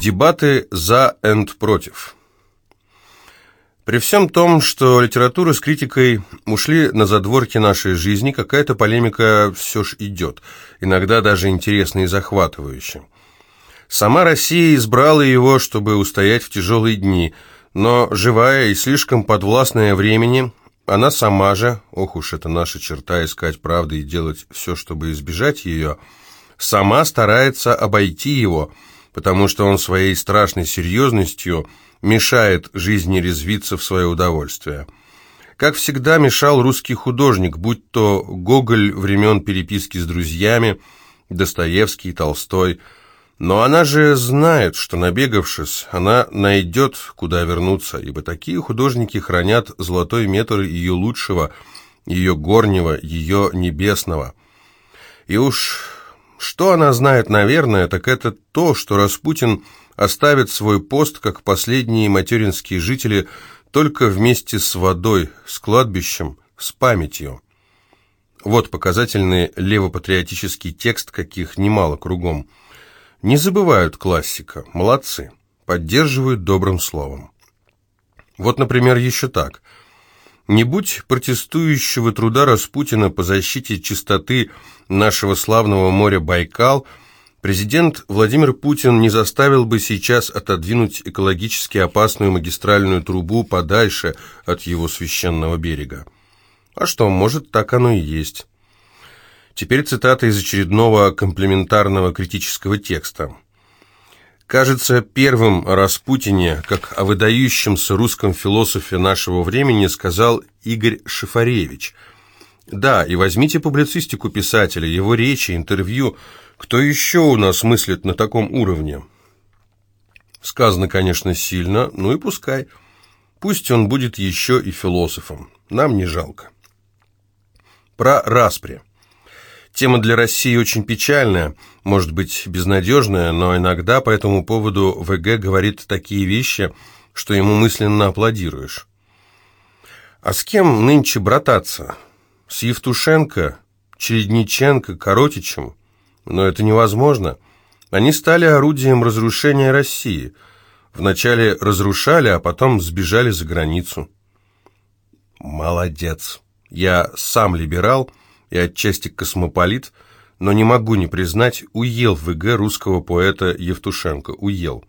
Дебаты за и против. При всем том, что литература с критикой ушли на задворки нашей жизни, какая-то полемика все ж идет, иногда даже интересно и захватывающе. Сама Россия избрала его, чтобы устоять в тяжелые дни, но живая и слишком подвластная времени, она сама же, ох уж это наша черта искать правды и делать все, чтобы избежать ее, сама старается обойти его, потому что он своей страшной серьезностью мешает жизни резвиться в свое удовольствие. Как всегда мешал русский художник, будь то Гоголь времен переписки с друзьями, Достоевский, Толстой – но она же знает, что, набегавшись, она найдет, куда вернуться, ибо такие художники хранят золотой метр ее лучшего, ее горнего, ее небесного. И уж что она знает, наверное, так это то, что Распутин оставит свой пост, как последние материнские жители, только вместе с водой, с кладбищем, с памятью. Вот показательный левопатриотический текст, каких немало кругом – не забывают классика, молодцы, поддерживают добрым словом. Вот, например, еще так. Не будь протестующего труда Распутина по защите чистоты нашего славного моря Байкал, президент Владимир Путин не заставил бы сейчас отодвинуть экологически опасную магистральную трубу подальше от его священного берега. А что, может, так оно и есть. Теперь цитата из очередного комплементарного критического текста. Кажется, первым о Распутине, как о выдающемся русском философе нашего времени, сказал Игорь Шифаревич. Да, и возьмите публицистику писателя, его речи, интервью. Кто еще у нас мыслит на таком уровне? Сказано, конечно, сильно, ну и пускай. Пусть он будет еще и философом. Нам не жалко. Про распри. Тема для России очень печальная, может быть, безнадежная, но иногда по этому поводу ВГ говорит такие вещи, что ему мысленно аплодируешь. А с кем нынче брататься? С Евтушенко, Чередниченко, Коротичем? Но это невозможно. Они стали орудием разрушения России. Вначале разрушали, а потом сбежали за границу. Молодец. Я сам либерал, и отчасти космополит, но не могу не признать, уел в ВГ русского поэта Евтушенко, уел.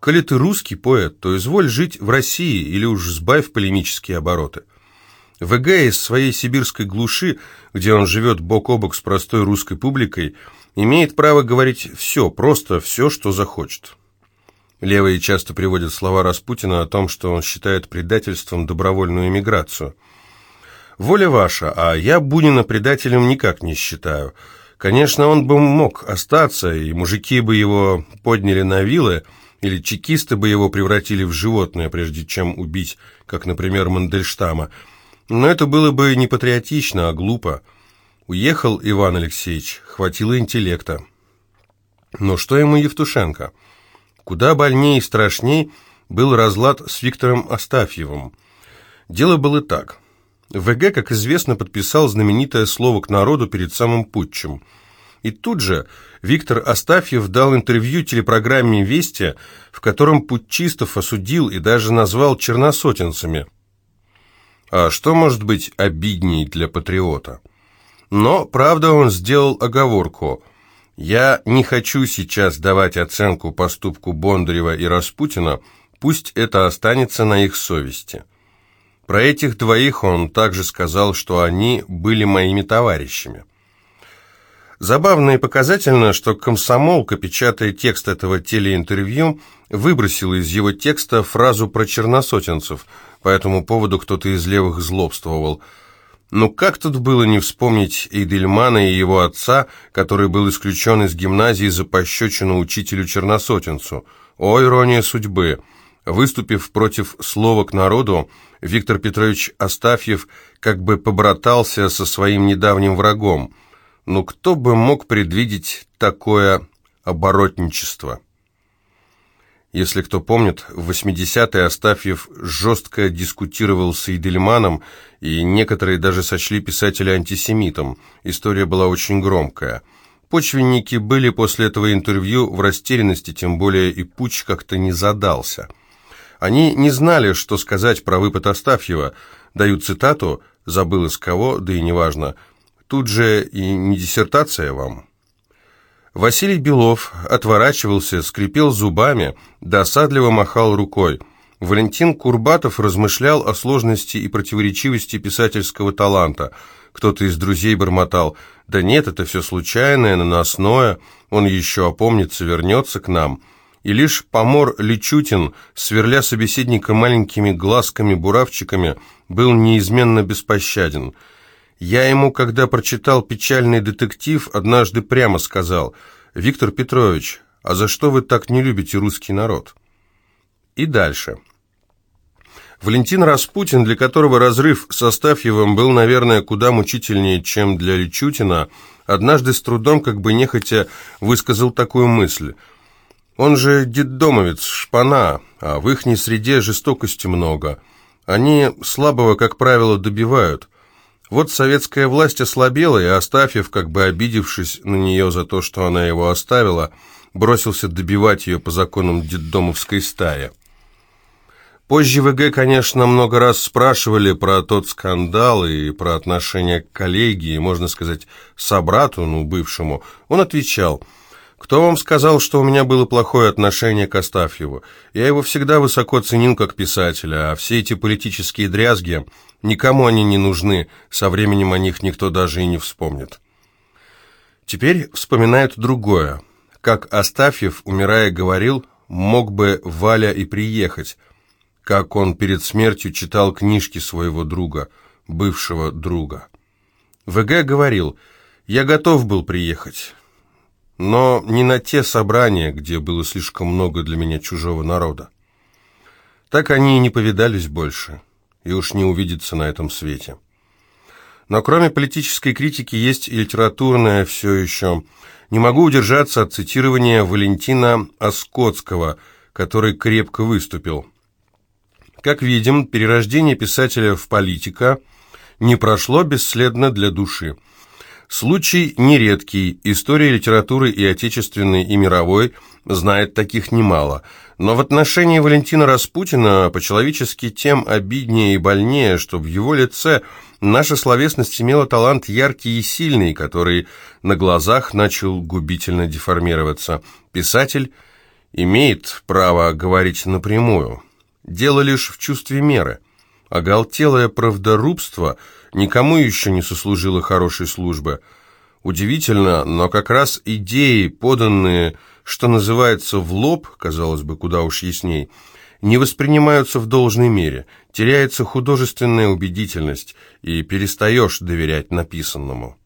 Коли ты русский поэт, то изволь жить в России или уж сбавь полемические обороты. ВГ из своей сибирской глуши, где он живет бок о бок с простой русской публикой, имеет право говорить все, просто все, что захочет. Левые часто приводят слова Распутина о том, что он считает предательством добровольную эмиграцию – Воля ваша, а я Бунина предателем никак не считаю. Конечно, он бы мог остаться, и мужики бы его подняли на вилы, или чекисты бы его превратили в животное, прежде чем убить, как, например, Мандельштама. Но это было бы не патриотично, а глупо. Уехал Иван Алексеевич, хватило интеллекта. Но что ему Евтушенко? Куда больнее и страшней был разлад с Виктором Астафьевым. Дело было так. ВГ, как известно, подписал знаменитое слово к народу перед самым путчем. И тут же Виктор Астафьев дал интервью телепрограмме «Вести», в котором путчистов осудил и даже назвал черносотенцами. А что может быть обидней для патриота? Но, правда, он сделал оговорку. «Я не хочу сейчас давать оценку поступку Бондарева и Распутина, пусть это останется на их совести». Про этих двоих он также сказал, что они были моими товарищами. Забавно и показательно, что комсомолка, печатая текст этого телеинтервью, выбросила из его текста фразу про черносотенцев. По этому поводу кто-то из левых злобствовал. Ну как тут было не вспомнить Эйдельмана и его отца, который был исключен из гимназии за пощечину учителю-черносотенцу? О, ирония судьбы! Выступив против слова к народу, Виктор Петрович Астафьев как бы побратался со своим недавним врагом. Но кто бы мог предвидеть такое оборотничество? Если кто помнит, в 80-е Астафьев жестко дискутировал с Идельманом, и некоторые даже сочли писателя антисемитом. История была очень громкая. Почвенники были после этого интервью в растерянности, тем более и путь как-то не задался. Они не знали, что сказать про выпад Астафьева. Дают цитату, забыл из кого, да и неважно. Тут же и не диссертация вам. Василий Белов отворачивался, скрипел зубами, досадливо махал рукой. Валентин Курбатов размышлял о сложности и противоречивости писательского таланта. Кто-то из друзей бормотал «Да нет, это все случайное, наносное, он еще опомнится, вернется к нам» и лишь помор Личутин, сверля собеседника маленькими глазками-буравчиками, был неизменно беспощаден. Я ему, когда прочитал печальный детектив, однажды прямо сказал, «Виктор Петрович, а за что вы так не любите русский народ?» И дальше. Валентин Распутин, для которого разрыв с Астафьевым был, наверное, куда мучительнее, чем для Личутина, однажды с трудом, как бы нехотя, высказал такую мысль – он же детдомовец, шпана, а в ихней среде жестокости много. Они слабого, как правило, добивают. Вот советская власть ослабела, и Астафьев, как бы обидевшись на нее за то, что она его оставила, бросился добивать ее по законам детдомовской стаи. Позже ВГ, конечно, много раз спрашивали про тот скандал и про отношение к коллеге, можно сказать, собрату, ну, бывшему. Он отвечал – кто вам сказал, что у меня было плохое отношение к Астафьеву? Я его всегда высоко ценил как писателя, а все эти политические дрязги, никому они не нужны, со временем о них никто даже и не вспомнит. Теперь вспоминают другое. Как Астафьев, умирая, говорил, мог бы Валя и приехать, как он перед смертью читал книжки своего друга, бывшего друга. ВГ говорил, «Я готов был приехать» но не на те собрания, где было слишком много для меня чужого народа. Так они и не повидались больше, и уж не увидятся на этом свете. Но кроме политической критики есть и литературная все еще. Не могу удержаться от цитирования Валентина Оскотского, который крепко выступил. Как видим, перерождение писателя в политика не прошло бесследно для души. Случай нередкий, история литературы и отечественной, и мировой знает таких немало. Но в отношении Валентина Распутина по-человечески тем обиднее и больнее, что в его лице наша словесность имела талант яркий и сильный, который на глазах начал губительно деформироваться. Писатель имеет право говорить напрямую. Дело лишь в чувстве меры. Оголтелое правдорубство – никому еще не сослужило хорошей службы. Удивительно, но как раз идеи, поданные, что называется, в лоб, казалось бы, куда уж ясней, не воспринимаются в должной мере, теряется художественная убедительность, и перестаешь доверять написанному.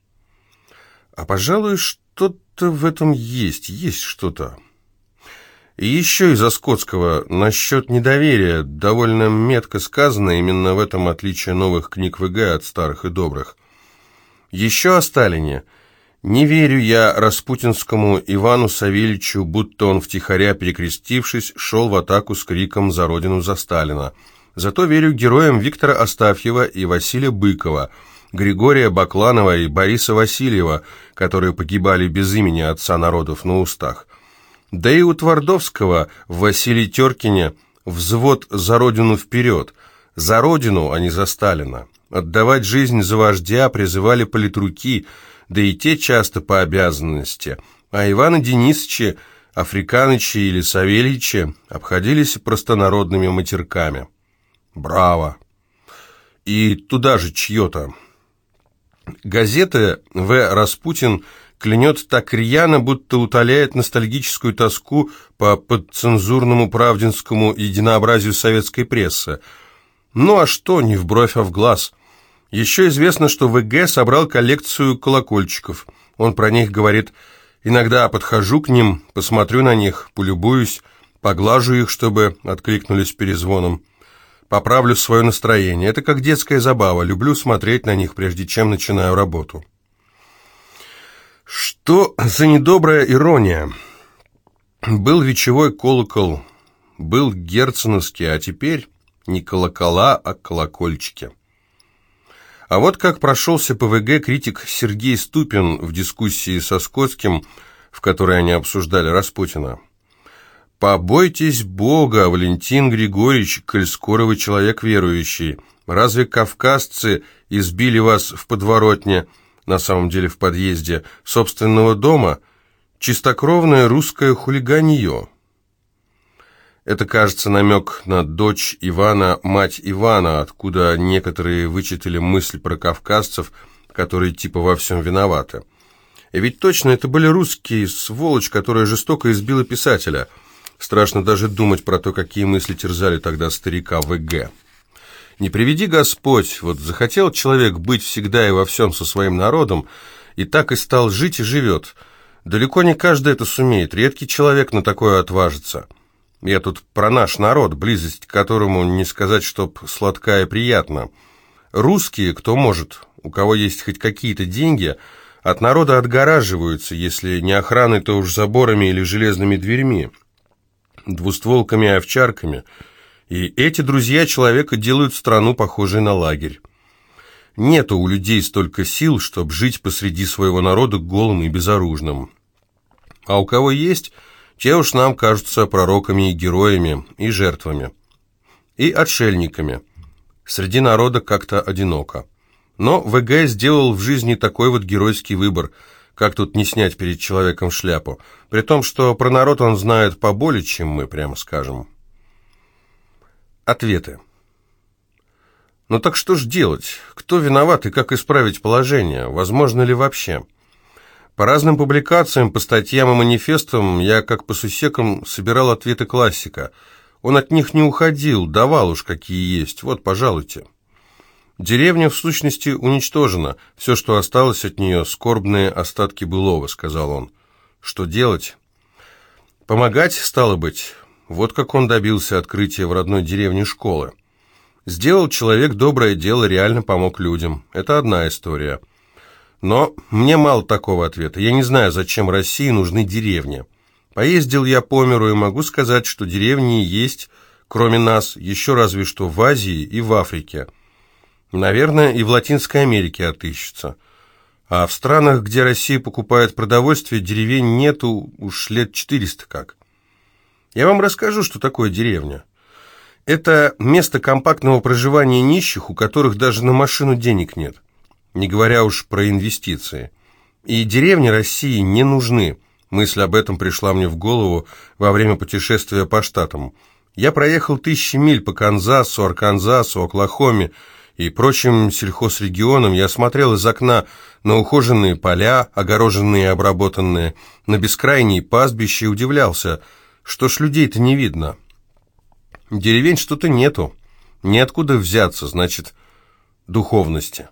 А, пожалуй, что-то в этом есть, есть что-то. Еще из Оскотского насчет недоверия, довольно метко сказано, именно в этом отличие новых книг ВГ от старых и добрых. Еще о Сталине. Не верю я распутинскому Ивану Савельичу, будто он втихаря перекрестившись, шел в атаку с криком «За Родину, за Сталина». Зато верю героям Виктора Астафьева и Василия Быкова, Григория Бакланова и Бориса Васильева, которые погибали без имени отца народов на устах. Да и у Твардовского в Василии Теркине взвод «За Родину вперед», за Родину, а не за Сталина. Отдавать жизнь за вождя призывали политруки, да и те часто по обязанности, а Ивана Денисовича, Африканыча или Савельича обходились простонародными матерками. Браво! И туда же чье-то. Газеты В. Распутин клянет так рьяно, будто утоляет ностальгическую тоску по подцензурному правдинскому единообразию советской прессы. Ну а что, не в бровь, а в глаз. Еще известно, что ВГ собрал коллекцию колокольчиков. Он про них говорит, иногда подхожу к ним, посмотрю на них, полюбуюсь, поглажу их, чтобы откликнулись перезвоном. Поправлю свое настроение. Это как детская забава. Люблю смотреть на них, прежде чем начинаю работу. Что за недобрая ирония? Был вечевой колокол, был герценовский, а теперь не колокола, а колокольчики. А вот как прошелся по ВГ критик Сергей Ступин в дискуссии со Скотским, в которой они обсуждали Распутина. «Побойтесь Бога, Валентин Григорьевич, коль скоро вы человек верующий. Разве кавказцы избили вас в подворотне, на самом деле в подъезде, собственного дома? Чистокровное русское хулиганье». Это, кажется, намек на дочь Ивана, мать Ивана, откуда некоторые вычитали мысль про кавказцев, которые типа во всем виноваты. И ведь точно это были русские, сволочь, которая жестоко избила писателя – Страшно даже думать про то, какие мысли терзали тогда старика ВГ. Не приведи Господь, вот захотел человек быть всегда и во всем со своим народом, и так и стал жить и живет. Далеко не каждый это сумеет, редкий человек на такое отважится. Я тут про наш народ, близость к которому не сказать, чтоб сладкая и приятна. Русские, кто может, у кого есть хоть какие-то деньги, от народа отгораживаются, если не охраной, то уж заборами или железными дверьми двустволками и овчарками, и эти друзья человека делают страну похожей на лагерь. Нету у людей столько сил, чтобы жить посреди своего народа голым и безоружным. А у кого есть, те уж нам кажутся пророками и героями, и жертвами, и отшельниками. Среди народа как-то одиноко. Но ВГ сделал в жизни такой вот геройский выбор – как тут не снять перед человеком шляпу? При том, что про народ он знает поболее, чем мы, прямо скажем. Ответы. Ну так что ж делать? Кто виноват и как исправить положение? Возможно ли вообще? По разным публикациям, по статьям и манифестам я, как по сусекам, собирал ответы классика. Он от них не уходил, давал уж какие есть. Вот, пожалуйте. «Деревня, в сущности, уничтожена. Все, что осталось от нее, скорбные остатки былого», — сказал он. «Что делать?» «Помогать, стало быть». Вот как он добился открытия в родной деревне школы. Сделал человек доброе дело, реально помог людям. Это одна история. Но мне мало такого ответа. Я не знаю, зачем России нужны деревни. Поездил я по миру и могу сказать, что деревни есть, кроме нас, еще разве что в Азии и в Африке. Наверное, и в Латинской Америке отыщется. А в странах, где Россия покупает продовольствие, деревень нету уж лет 400 как. Я вам расскажу, что такое деревня. Это место компактного проживания нищих, у которых даже на машину денег нет, не говоря уж про инвестиции. И деревни России не нужны. Мысль об этом пришла мне в голову во время путешествия по штатам. Я проехал тысячи миль по Канзасу, Арканзасу, Оклахоме, и прочим сельхозрегионам, я смотрел из окна на ухоженные поля, огороженные и обработанные, на бескрайние пастбища и удивлялся, что ж людей-то не видно. Деревень что-то нету, неоткуда взяться, значит, духовности.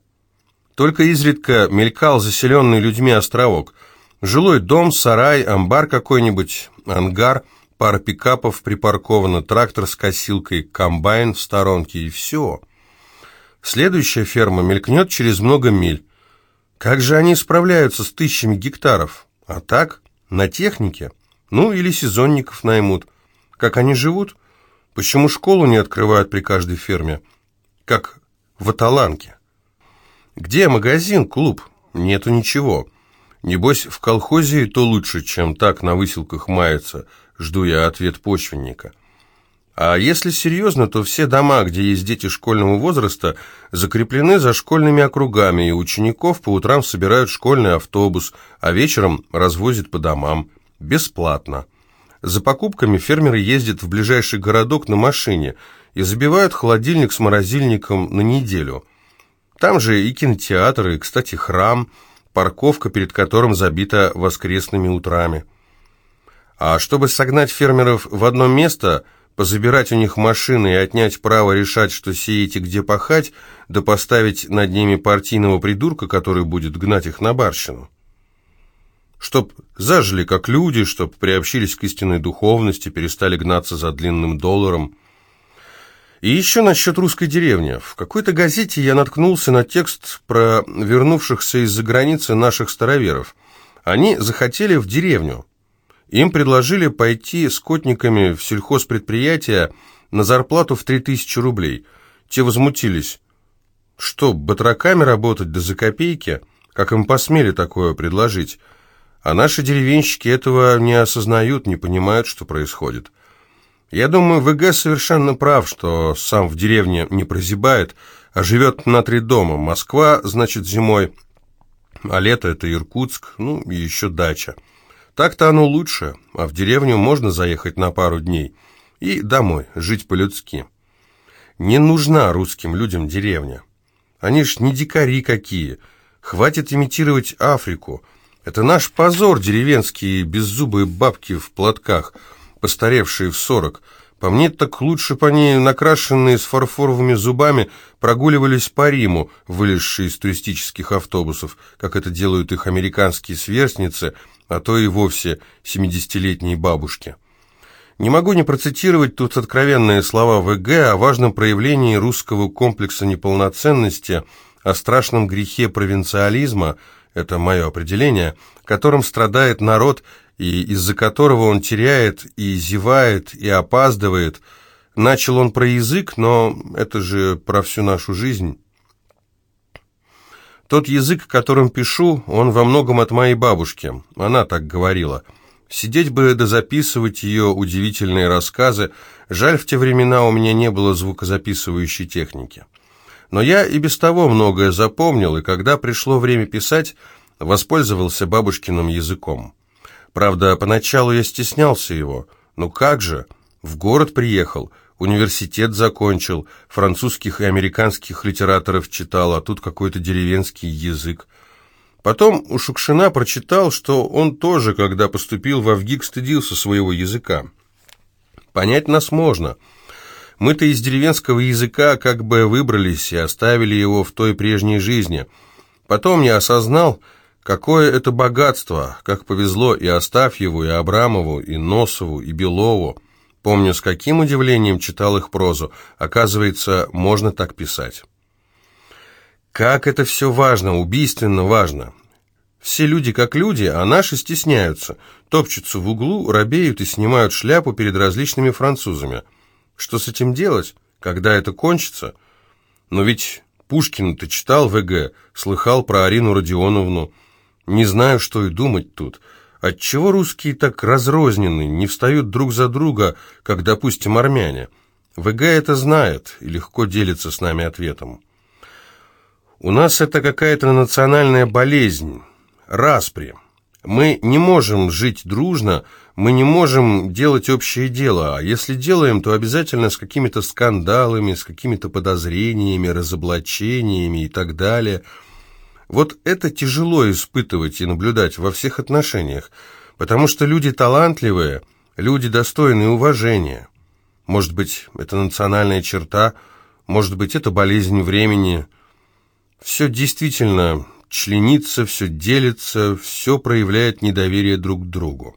Только изредка мелькал заселенный людьми островок. Жилой дом, сарай, амбар какой-нибудь, ангар, пара пикапов припаркована, трактор с косилкой, комбайн в сторонке и все – Следующая ферма мелькнет через много миль. Как же они справляются с тысячами гектаров? А так, на технике. Ну, или сезонников наймут. Как они живут? Почему школу не открывают при каждой ферме? Как в Аталанке. Где магазин, клуб? Нету ничего. Небось, в колхозе то лучше, чем так на выселках мается. Жду я ответ почвенника. А если серьезно, то все дома, где есть дети школьного возраста, закреплены за школьными округами, и учеников по утрам собирают школьный автобус, а вечером развозят по домам. Бесплатно. За покупками фермеры ездят в ближайший городок на машине и забивают холодильник с морозильником на неделю. Там же и кинотеатр, и, кстати, храм, парковка, перед которым забита воскресными утрами. А чтобы согнать фермеров в одно место – позабирать у них машины и отнять право решать, что сеять и где пахать, да поставить над ними партийного придурка, который будет гнать их на барщину. Чтоб зажили как люди, чтоб приобщились к истинной духовности, перестали гнаться за длинным долларом. И еще насчет русской деревни. В какой-то газете я наткнулся на текст про вернувшихся из-за границы наших староверов. Они захотели в деревню, им предложили пойти скотниками в сельхозпредприятие на зарплату в 3000 рублей. Те возмутились. Что, батраками работать да за копейки? Как им посмели такое предложить? А наши деревенщики этого не осознают, не понимают, что происходит. Я думаю, ВГ совершенно прав, что сам в деревне не прозябает, а живет на три дома. Москва, значит, зимой, а лето это Иркутск, ну и еще дача. Так-то оно лучше, а в деревню можно заехать на пару дней и домой, жить по-людски. Не нужна русским людям деревня. Они ж не дикари какие. Хватит имитировать Африку. Это наш позор, деревенские беззубые бабки в платках – постаревшие в сорок. По мне, так лучше по ней, накрашенные с фарфоровыми зубами, прогуливались по Риму, вылезшие из туристических автобусов, как это делают их американские сверстницы, а то и вовсе семидесятилетние бабушки. Не могу не процитировать тут откровенные слова ВГ о важном проявлении русского комплекса неполноценности, о страшном грехе провинциализма, это мое определение, которым страдает народ и из-за которого он теряет и зевает, и опаздывает. Начал он про язык, но это же про всю нашу жизнь. Тот язык, которым пишу, он во многом от моей бабушки. Она так говорила. Сидеть бы да записывать ее удивительные рассказы. Жаль, в те времена у меня не было звукозаписывающей техники. Но я и без того многое запомнил, и когда пришло время писать, воспользовался бабушкиным языком. Правда, поначалу я стеснялся его. Ну как же? В город приехал, университет закончил, французских и американских литераторов читал, а тут какой-то деревенский язык. Потом у Шукшина прочитал, что он тоже, когда поступил в Авгик, стыдился своего языка. Понять нас можно. Мы-то из деревенского языка как бы выбрались и оставили его в той прежней жизни. Потом я осознал, Какое это богатство, как повезло и Астафьеву, и Абрамову, и Носову, и Белову. Помню, с каким удивлением читал их прозу. Оказывается, можно так писать. Как это все важно, убийственно важно. Все люди как люди, а наши стесняются, топчутся в углу, робеют и снимают шляпу перед различными французами. Что с этим делать? Когда это кончится? Но ведь Пушкин-то читал ВГ, слыхал про Арину Родионовну, не знаю, что и думать тут. Отчего русские так разрознены, не встают друг за друга, как, допустим, армяне? ВГ это знает и легко делится с нами ответом. У нас это какая-то национальная болезнь, распри. Мы не можем жить дружно, мы не можем делать общее дело, а если делаем, то обязательно с какими-то скандалами, с какими-то подозрениями, разоблачениями и так далее – вот это тяжело испытывать и наблюдать во всех отношениях, потому что люди талантливые, люди достойные уважения. Может быть, это национальная черта, может быть, это болезнь времени. Все действительно членится, все делится, все проявляет недоверие друг к другу.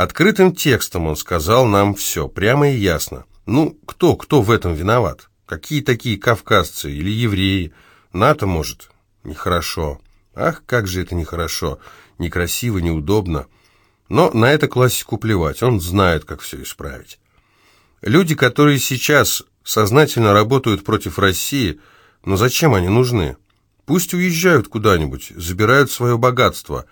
Открытым текстом он сказал нам все, прямо и ясно. Ну, кто, кто в этом виноват? Какие такие кавказцы или евреи – НАТО, может? Нехорошо. Ах, как же это нехорошо. Некрасиво, неудобно. Но на это классику плевать. Он знает, как все исправить. Люди, которые сейчас сознательно работают против России, но зачем они нужны? Пусть уезжают куда-нибудь, забирают свое богатство.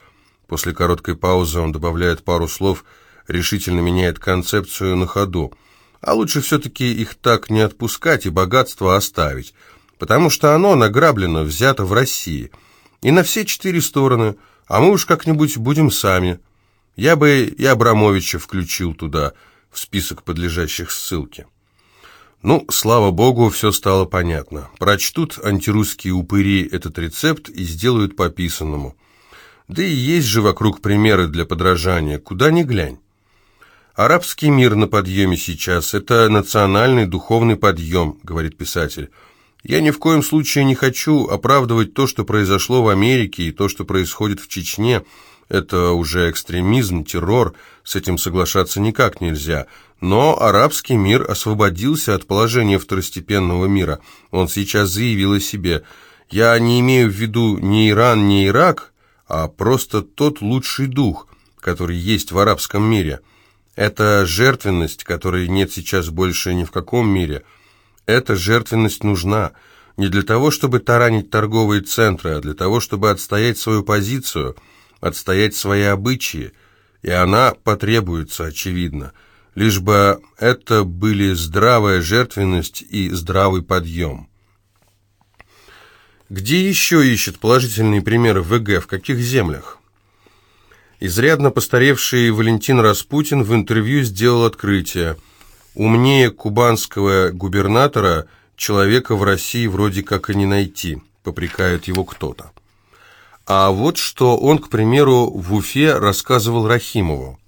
После короткой паузы он добавляет пару слов, решительно меняет концепцию на ходу. А лучше все-таки их так не отпускать и богатство оставить – потому что оно награблено, взято в России. И на все четыре стороны, а мы уж как-нибудь будем сами. Я бы и Абрамовича включил туда, в список подлежащих ссылке. Ну, слава богу, все стало понятно. Прочтут антирусские упыри этот рецепт и сделают по писанному. Да и есть же вокруг примеры для подражания, куда ни глянь. «Арабский мир на подъеме сейчас – это национальный духовный подъем», – говорит писатель. Я ни в коем случае не хочу оправдывать то, что произошло в Америке и то, что происходит в Чечне. Это уже экстремизм, террор, с этим соглашаться никак нельзя. Но арабский мир освободился от положения второстепенного мира. Он сейчас заявил о себе. Я не имею в виду ни Иран, ни Ирак, а просто тот лучший дух, который есть в арабском мире. Это жертвенность, которой нет сейчас больше ни в каком мире – эта жертвенность нужна. Не для того, чтобы таранить торговые центры, а для того, чтобы отстоять свою позицию, отстоять свои обычаи. И она потребуется, очевидно, лишь бы это были здравая жертвенность и здравый подъем. Где еще ищет положительные примеры ВГ, в каких землях? Изрядно постаревший Валентин Распутин в интервью сделал открытие. Умнее кубанского губернатора человека в России вроде как и не найти, попрекает его кто-то. А вот что он, к примеру, в Уфе рассказывал Рахимову.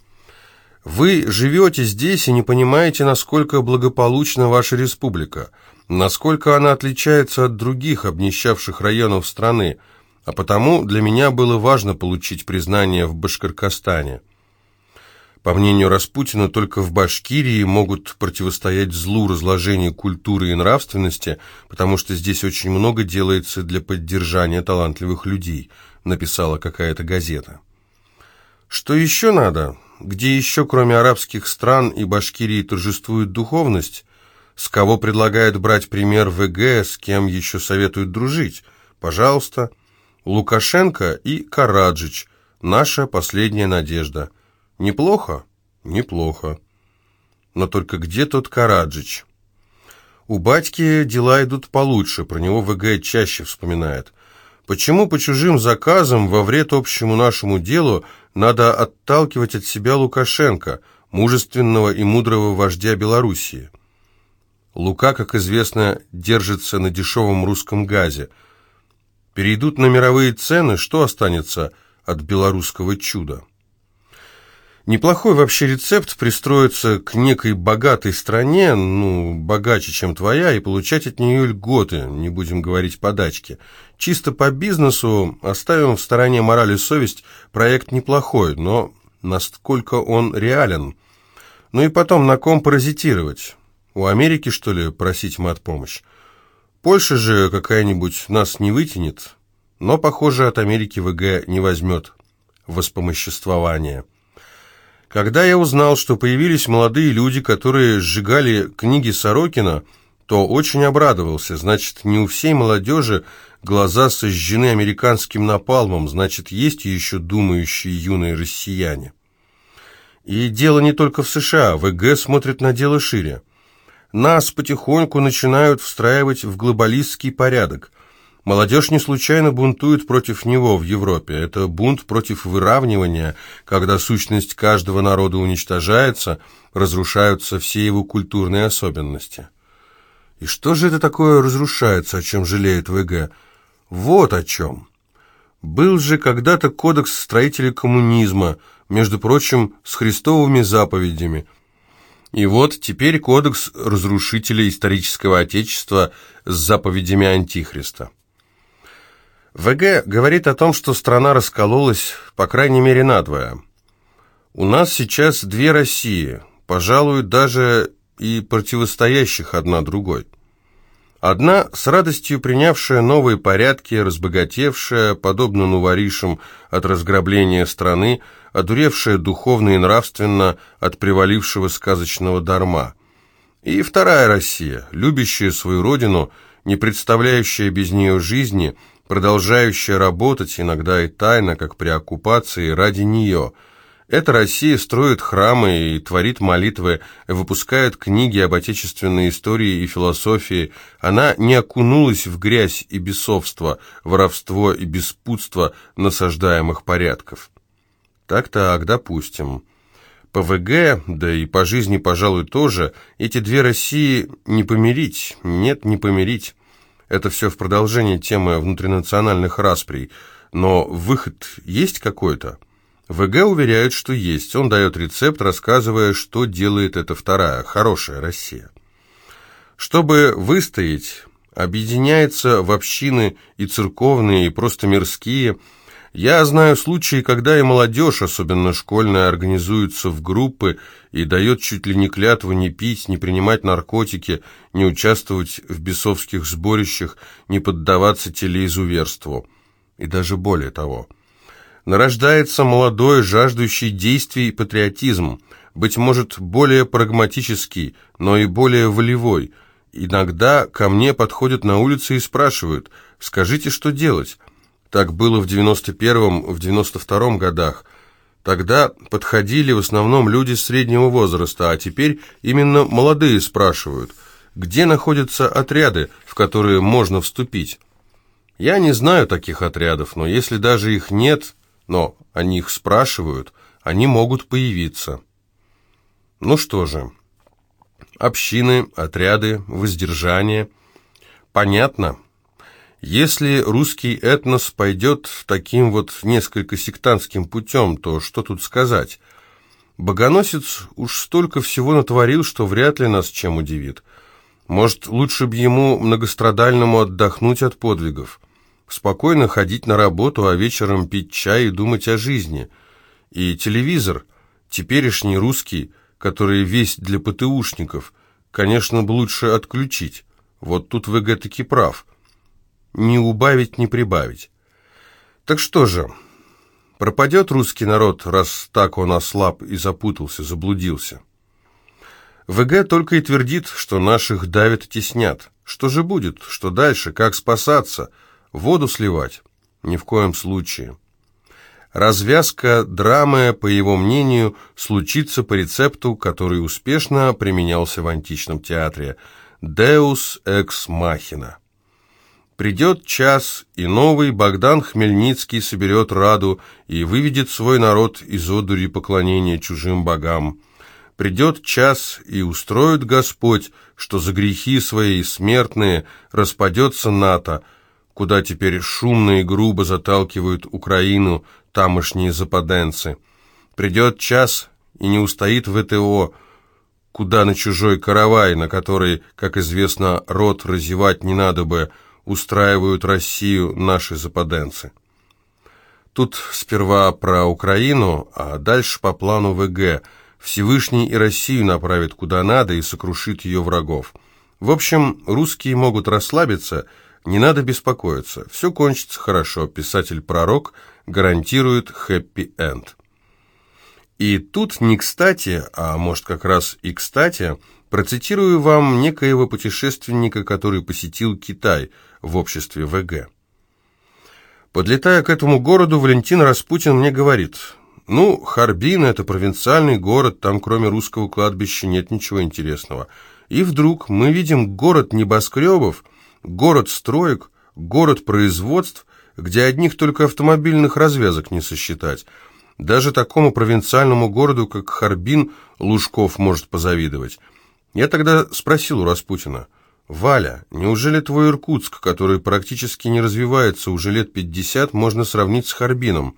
«Вы живете здесь и не понимаете, насколько благополучна ваша республика, насколько она отличается от других обнищавших районов страны, а потому для меня было важно получить признание в Башкоркостане. По мнению Распутина, только в Башкирии могут противостоять злу разложения культуры и нравственности, потому что здесь очень много делается для поддержания талантливых людей, написала какая-то газета. Что еще надо? Где еще, кроме арабских стран и Башкирии, торжествует духовность? С кого предлагают брать пример ВГ, с кем еще советуют дружить? Пожалуйста. Лукашенко и Караджич. Наша последняя надежда. Неплохо? Неплохо. Но только где тот Караджич? У батьки дела идут получше, про него ВГ чаще вспоминает. Почему по чужим заказам во вред общему нашему делу надо отталкивать от себя Лукашенко, мужественного и мудрого вождя Белоруссии? Лука, как известно, держится на дешевом русском газе – Перейдут на мировые цены, что останется от белорусского чуда? Неплохой вообще рецепт пристроиться к некой богатой стране, ну, богаче, чем твоя, и получать от нее льготы, не будем говорить подачки. Чисто по бизнесу, оставим в стороне мораль и совесть, проект неплохой, но насколько он реален? Ну и потом, на ком паразитировать? У Америки, что ли, просить мы от помощи? Польша же какая-нибудь нас не вытянет, но, похоже, от Америки ВГ не возьмет воспомоществования. Когда я узнал, что появились молодые люди, которые сжигали книги Сорокина, то очень обрадовался. Значит, не у всей молодежи глаза сожжены американским напалмом, значит, есть еще думающие юные россияне. И дело не только в США, ВГ смотрит на дело шире. Нас потихоньку начинают встраивать в глобалистский порядок. Молодежь не случайно бунтует против него в Европе. Это бунт против выравнивания, когда сущность каждого народа уничтожается, разрушаются все его культурные особенности. И что же это такое разрушается, о чем жалеет ВГ? Вот о чем. Был же когда-то кодекс строителей коммунизма, между прочим, с христовыми заповедями – и вот теперь кодекс разрушителя исторического отечества с заповедями Антихриста. ВГ говорит о том, что страна раскололась, по крайней мере, надвое. У нас сейчас две России, пожалуй, даже и противостоящих одна другой. Одна, с радостью принявшая новые порядки, разбогатевшая, подобно нуворишам от разграбления страны, одуревшая духовно и нравственно от привалившего сказочного дарма. И вторая Россия, любящая свою родину, не представляющая без нее жизни, продолжающая работать, иногда и тайно, как при оккупации, ради нее. Эта Россия строит храмы и творит молитвы, выпускает книги об отечественной истории и философии. Она не окунулась в грязь и бесовство, воровство и беспутство насаждаемых порядков. Так-так, допустим. По ВГ, да и по жизни, пожалуй, тоже, эти две России не помирить, нет, не помирить. Это все в продолжении темы внутринациональных расприй. Но выход есть какой-то? ВГ уверяет, что есть. Он дает рецепт, рассказывая, что делает эта вторая, хорошая Россия. Чтобы выстоять, объединяется в общины и церковные, и просто мирские – я знаю случаи, когда и молодежь, особенно школьная, организуется в группы и дает чуть ли не клятву не пить, не принимать наркотики, не участвовать в бесовских сборищах, не поддаваться телеизуверству. И даже более того. Нарождается молодой, жаждущий действий патриотизм, быть может, более прагматический, но и более волевой. Иногда ко мне подходят на улице и спрашивают, скажите, что делать? Так было в 91-м, в 92-м годах. Тогда подходили в основном люди среднего возраста, а теперь именно молодые спрашивают, где находятся отряды, в которые можно вступить. Я не знаю таких отрядов, но если даже их нет, но о них спрашивают, они могут появиться. Ну что же, общины, отряды, воздержание. Понятно. Если русский этнос пойдет таким вот несколько сектантским путем, то что тут сказать? Богоносец уж столько всего натворил, что вряд ли нас чем удивит. Может, лучше бы ему многострадальному отдохнуть от подвигов, спокойно ходить на работу, а вечером пить чай и думать о жизни. И телевизор, теперешний русский, который весь для ПТУшников, конечно, бы лучше отключить. Вот тут ВГ таки прав. Не убавить, не прибавить. Так что же, пропадет русский народ, раз так он ослаб и запутался, заблудился? ВГ только и твердит, что наших давят и теснят. Что же будет? Что дальше? Как спасаться? Воду сливать? Ни в коем случае. Развязка драмы, по его мнению, случится по рецепту, который успешно применялся в античном театре «Deus ex machina». Придет час, и новый Богдан Хмельницкий соберет раду и выведет свой народ из одури поклонения чужим богам. Придет час, и устроит Господь, что за грехи свои смертные распадется НАТО, куда теперь шумно и грубо заталкивают Украину тамошние западенцы. Придет час, и не устоит ВТО, куда на чужой каравай, на который, как известно, рот разевать не надо бы, устраивают Россию наши западенцы. Тут сперва про Украину, а дальше по плану ВГ. Всевышний и Россию направит куда надо и сокрушит ее врагов. В общем, русские могут расслабиться, не надо беспокоиться. Все кончится хорошо, писатель-пророк гарантирует хэппи-энд. И тут не кстати, а может как раз и кстати, процитирую вам некоего путешественника, который посетил Китай в обществе ВГ. Подлетая к этому городу, Валентин Распутин мне говорит, «Ну, Харбин – это провинциальный город, там кроме русского кладбища нет ничего интересного». И вдруг мы видим город небоскребов, город строек, город производств, где одних только автомобильных развязок не сосчитать. Даже такому провинциальному городу, как Харбин, Лужков может позавидовать. Я тогда спросил у Распутина, «Валя, неужели твой Иркутск, который практически не развивается уже лет пятьдесят, можно сравнить с Харбином?»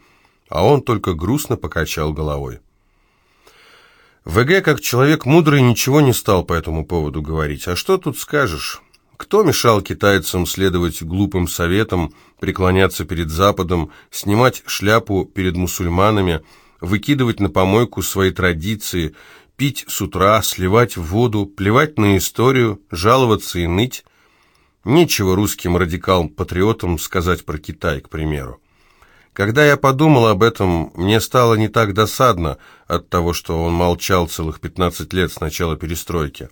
А он только грустно покачал головой. ВГ, как человек мудрый, ничего не стал по этому поводу говорить. А что тут скажешь? Кто мешал китайцам следовать глупым советам, преклоняться перед Западом, снимать шляпу перед мусульманами, выкидывать на помойку свои традиции, пить с утра, сливать воду, плевать на историю, жаловаться и ныть? Нечего русским радикал-патриотам сказать про Китай, к примеру. Когда я подумал об этом, мне стало не так досадно от того, что он молчал целых 15 лет с начала перестройки.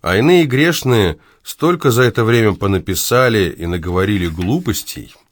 А иные грешные столько за это время понаписали и наговорили глупостей –